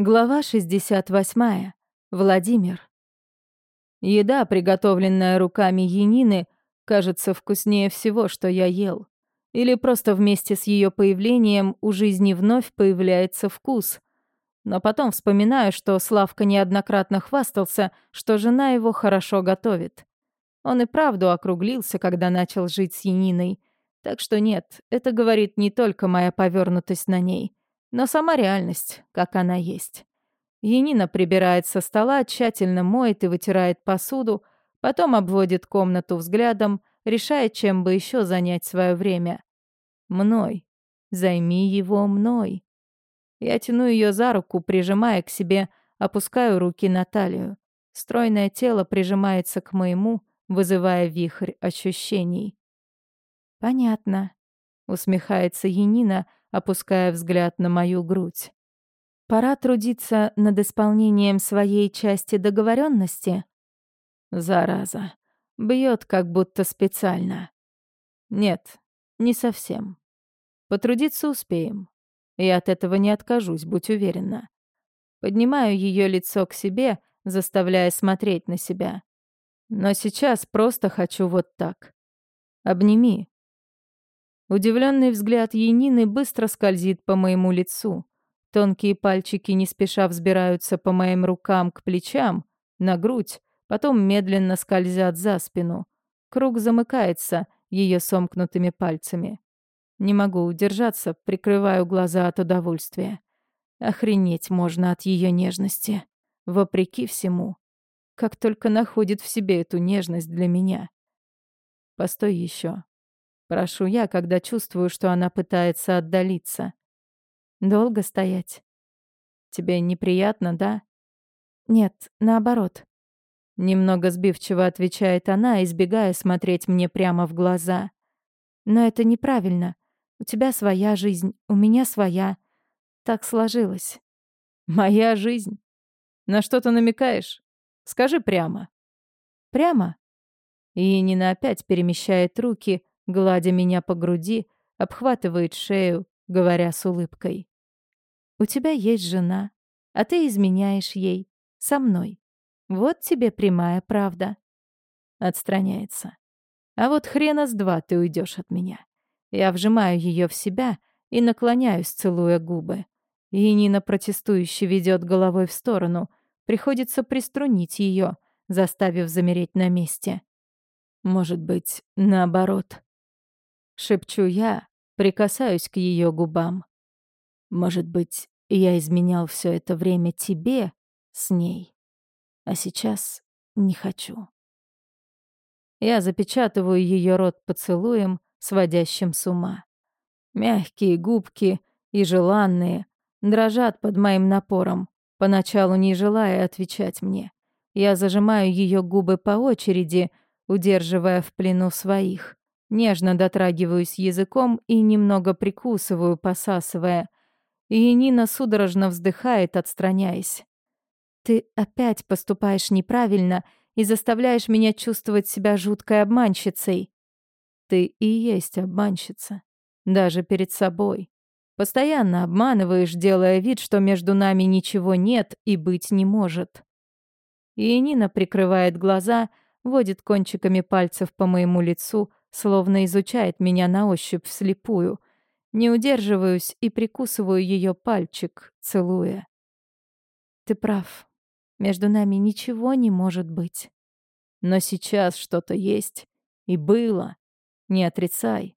Глава 68. Владимир. Еда, приготовленная руками Янины, кажется вкуснее всего, что я ел. Или просто вместе с ее появлением у жизни вновь появляется вкус. Но потом вспоминаю, что Славка неоднократно хвастался, что жена его хорошо готовит. Он и правду округлился, когда начал жить с Яниной. Так что нет, это говорит не только моя повернутость на ней — но сама реальность, как она есть. Енина прибирает со стола, тщательно моет и вытирает посуду, потом обводит комнату взглядом, решает, чем бы еще занять свое время. Мной. Займи его мной. Я тяну ее за руку, прижимая к себе, опускаю руки на талию. Стройное тело прижимается к моему, вызывая вихрь ощущений. «Понятно», — усмехается Енина, — опуская взгляд на мою грудь. Пора трудиться над исполнением своей части договоренности. Зараза. Бьет как будто специально. Нет, не совсем. Потрудиться успеем. Я от этого не откажусь, будь уверена. Поднимаю ее лицо к себе, заставляя смотреть на себя. Но сейчас просто хочу вот так. Обними, Удивленный взгляд Янины быстро скользит по моему лицу. Тонкие пальчики не спеша взбираются по моим рукам к плечам, на грудь, потом медленно скользят за спину. Круг замыкается ее сомкнутыми пальцами. Не могу удержаться, прикрываю глаза от удовольствия. Охренеть можно от ее нежности. Вопреки всему. Как только находит в себе эту нежность для меня. Постой еще. Прошу я, когда чувствую, что она пытается отдалиться. Долго стоять? Тебе неприятно, да? Нет, наоборот. Немного сбивчиво отвечает она, избегая смотреть мне прямо в глаза. Но это неправильно. У тебя своя жизнь, у меня своя. Так сложилось. Моя жизнь? На что ты намекаешь? Скажи прямо. Прямо? И Нина опять перемещает руки, гладя меня по груди, обхватывает шею, говоря с улыбкой. «У тебя есть жена, а ты изменяешь ей, со мной. Вот тебе прямая правда». Отстраняется. «А вот хрена с два ты уйдешь от меня». Я вжимаю ее в себя и наклоняюсь, целуя губы. И Нина протестующе ведет головой в сторону. Приходится приструнить ее, заставив замереть на месте. Может быть, наоборот. Шепчу я, прикасаюсь к ее губам. Может быть, я изменял все это время тебе с ней, а сейчас не хочу. Я запечатываю ее рот поцелуем, сводящим с ума. Мягкие губки и желанные дрожат под моим напором, поначалу не желая отвечать мне. Я зажимаю ее губы по очереди, удерживая в плену своих. Нежно дотрагиваюсь языком и немного прикусываю, посасывая. И Нина судорожно вздыхает, отстраняясь. «Ты опять поступаешь неправильно и заставляешь меня чувствовать себя жуткой обманщицей». «Ты и есть обманщица. Даже перед собой. Постоянно обманываешь, делая вид, что между нами ничего нет и быть не может». И Нина прикрывает глаза, водит кончиками пальцев по моему лицу, словно изучает меня на ощупь вслепую. Не удерживаюсь и прикусываю ее пальчик, целуя. Ты прав. Между нами ничего не может быть. Но сейчас что-то есть. И было. Не отрицай.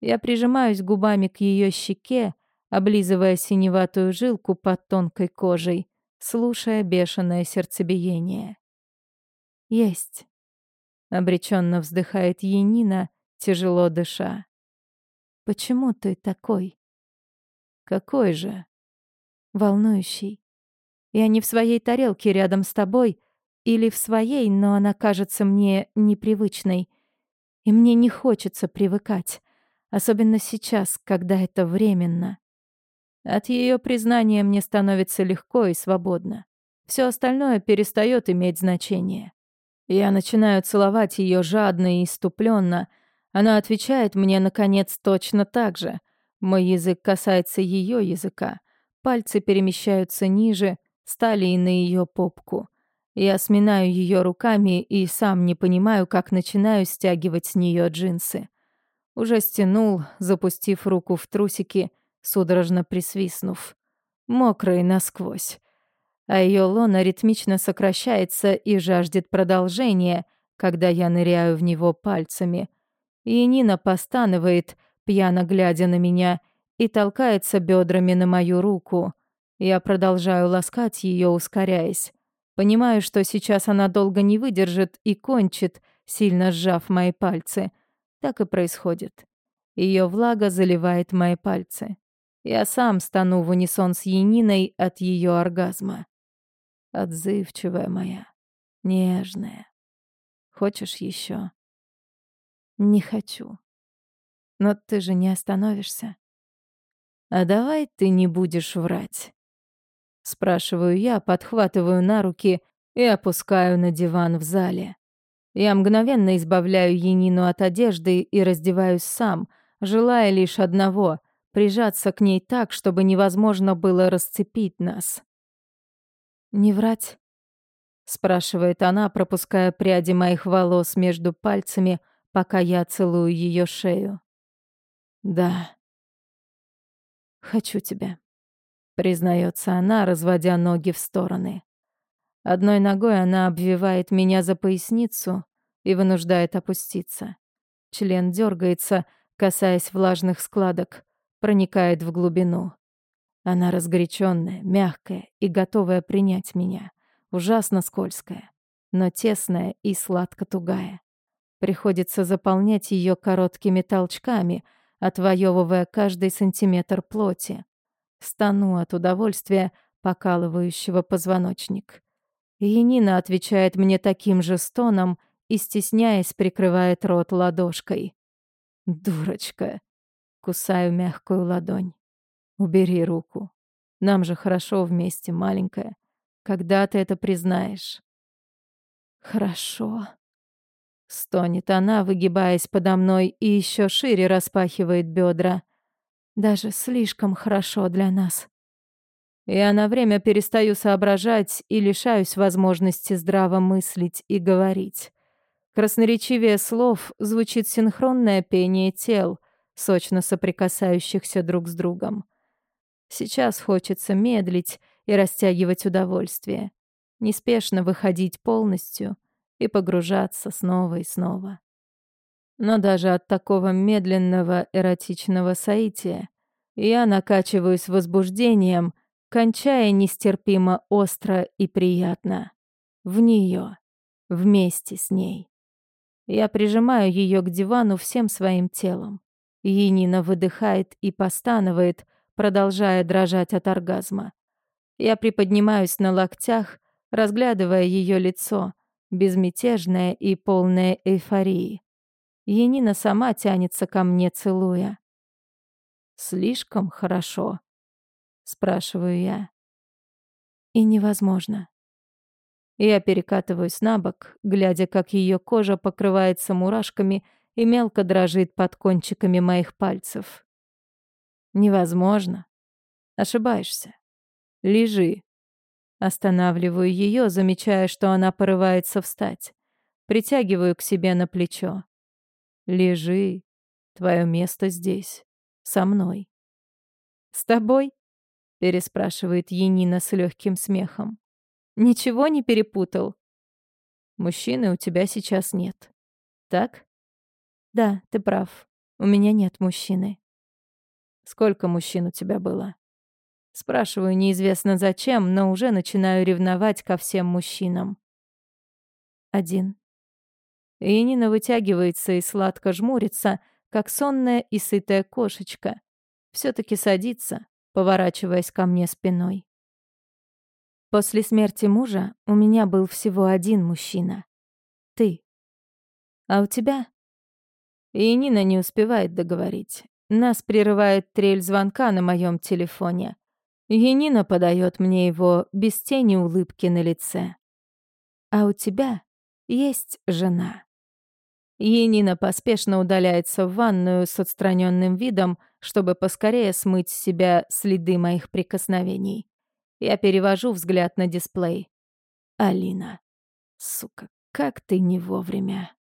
Я прижимаюсь губами к ее щеке, облизывая синеватую жилку под тонкой кожей, слушая бешеное сердцебиение. Есть. Обреченно вздыхает Енина, тяжело дыша. Почему ты такой? Какой же? Волнующий. Я не в своей тарелке рядом с тобой, или в своей, но она кажется мне непривычной. И мне не хочется привыкать, особенно сейчас, когда это временно. От ее признания мне становится легко и свободно. Все остальное перестает иметь значение. Я начинаю целовать ее жадно и иступленно. Она отвечает мне, наконец, точно так же. Мой язык касается ее языка. пальцы перемещаются ниже, стали и на ее попку. Я сминаю ее руками и сам не понимаю, как начинаю стягивать с нее джинсы. Уже стянул, запустив руку в трусики, судорожно присвистнув. Мокрый насквозь. А ее лона ритмично сокращается и жаждет продолжения, когда я ныряю в него пальцами. И Нина постанывает, пьяно глядя на меня, и толкается бедрами на мою руку. Я продолжаю ласкать ее, ускоряясь. Понимаю, что сейчас она долго не выдержит и кончит, сильно сжав мои пальцы. Так и происходит. Ее влага заливает мои пальцы. Я сам стану в унисон с Яниной от ее оргазма. Отзывчивая моя, нежная. Хочешь еще? Не хочу. Но ты же не остановишься. А давай ты не будешь врать. Спрашиваю я, подхватываю на руки и опускаю на диван в зале. Я мгновенно избавляю Енину от одежды и раздеваюсь сам, желая лишь одного — прижаться к ней так, чтобы невозможно было расцепить нас. «Не врать?» — спрашивает она, пропуская пряди моих волос между пальцами, пока я целую ее шею. «Да». «Хочу тебя» признается она, разводя ноги в стороны. Одной ногой она обвивает меня за поясницу и вынуждает опуститься. Член дергается, касаясь влажных складок, проникает в глубину. Она разгоряченная, мягкая и готовая принять меня. Ужасно скользкая, но тесная и сладко-тугая. Приходится заполнять ее короткими толчками, отвоевывая каждый сантиметр плоти. Стану от удовольствия, покалывающего позвоночник. Янина отвечает мне таким же стоном и, стесняясь, прикрывает рот ладошкой. «Дурочка!» Кусаю мягкую ладонь. «Убери руку. Нам же хорошо вместе, маленькая. Когда ты это признаешь?» «Хорошо», — стонет она, выгибаясь подо мной и еще шире распахивает бедра. Даже слишком хорошо для нас. Я на время перестаю соображать и лишаюсь возможности здраво мыслить и говорить. Красноречивее слов звучит синхронное пение тел, сочно соприкасающихся друг с другом. Сейчас хочется медлить и растягивать удовольствие, неспешно выходить полностью и погружаться снова и снова. Но даже от такого медленного эротичного соития я накачиваюсь возбуждением, кончая нестерпимо остро и приятно. В нее, вместе с ней. Я прижимаю ее к дивану всем своим телом. Енина выдыхает и постанывает, продолжая дрожать от оргазма. Я приподнимаюсь на локтях, разглядывая ее лицо, безмятежное и полное эйфории. Енина сама тянется ко мне, целуя. «Слишком хорошо?» — спрашиваю я. И невозможно. Я перекатываюсь на бок, глядя, как ее кожа покрывается мурашками и мелко дрожит под кончиками моих пальцев. Невозможно. Ошибаешься. Лежи. Останавливаю ее, замечая, что она порывается встать. Притягиваю к себе на плечо. Лежи. Твое место здесь. Со мной. С тобой? Переспрашивает Енина с легким смехом. Ничего не перепутал? Мужчины у тебя сейчас нет. Так? Да, ты прав. У меня нет мужчины. Сколько мужчин у тебя было? Спрашиваю неизвестно зачем, но уже начинаю ревновать ко всем мужчинам. Один. И вытягивается и сладко жмурится, как сонная и сытая кошечка. все таки садится, поворачиваясь ко мне спиной. После смерти мужа у меня был всего один мужчина. Ты. А у тебя? И Нина не успевает договорить. Нас прерывает трель звонка на моем телефоне. Енина подает мне его без тени улыбки на лице. А у тебя есть жена. Енина поспешно удаляется в ванную с отстраненным видом, чтобы поскорее смыть с себя следы моих прикосновений. Я перевожу взгляд на дисплей. Алина. Сука, как ты не вовремя.